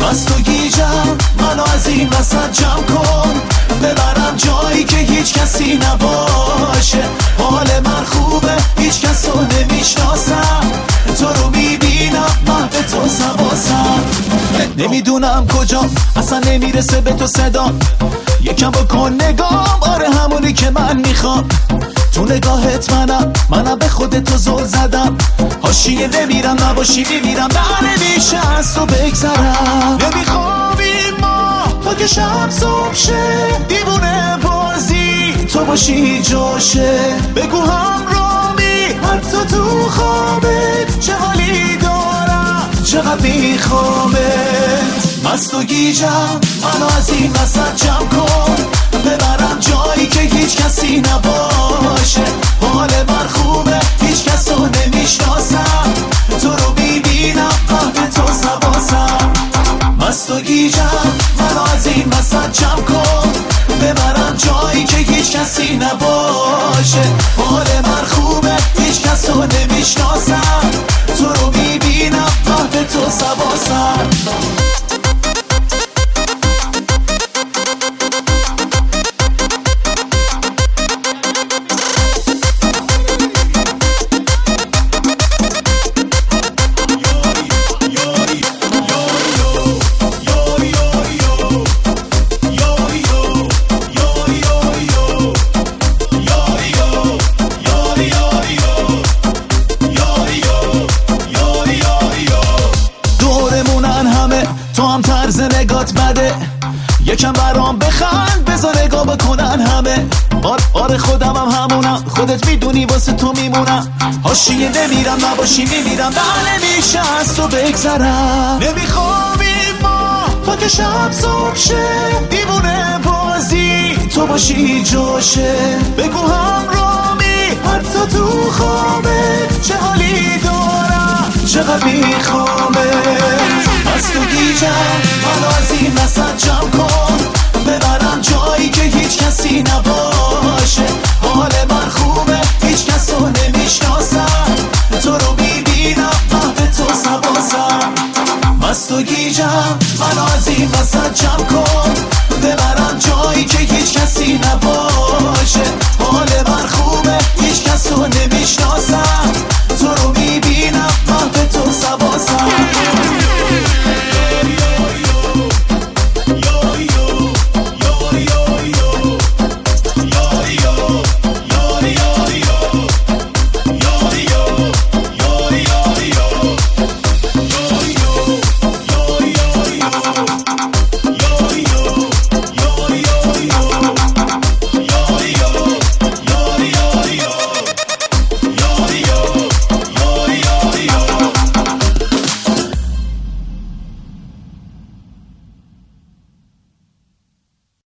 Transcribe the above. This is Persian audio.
مست و گیجم منو از این وسط کن. ببرم جایی که هیچ کسی نباشه. حال من خوبه هیچ کس نمی‌دونم کجا اصلا نمی‌رسه به تو صدا. یکم بکن نگام آره همونی که من می‌خوام. تو نگاهت منم منم به خودت تو زل زدم. هاشیه نمیرم نباشی میمیرم نه نمیشه از تو بگذرم. نمیخوابیم ما تا که شب صبح شه. دیوونه بازی تو باشی جاشه. بگو همرامی حتی تو خوابت چه چقدر میخوامت مست و گیجم منو از این وسط جمع کن. ببرم جایی که هیچ کسی نباشه. حال من خوبه هیچ کس رو نمی‌شناسم. تو رو می‌بینم قهر تو سواسم مست و گیجم منو از این وسط جمع کن. ببرم جایی که هیچ کسی نباشه. حال من هم طرز نگات بده. یکم برام بخند بذار نگاه بکنن همه. آر آره خودم هم همونم. خودت می‌دونی واسه تو میمونم. هاشیه نمیرم نباشی میمیرم. نه نمیشه از تو بگذرم. نمیخوابیم ما تا که شب صبح شه. دیوونه بازی تو باشی جاشه بگو همرامی حتی تو خوابت چه حالی چقدر میخوامت از تو گیجم منو از این وسط جمع کن. ببرم جایی که هیچ کسی نباشه. حال من خوبه هیچ کس رو نمی‌شناسم. تو رو می‌بینم قهر تو سواسم مست و گیجم منو از این وسط جمع کن. ببرم جایی که هیچ کسی نباشه. حال من خوبه هیچ کس رو نمی‌شناسم.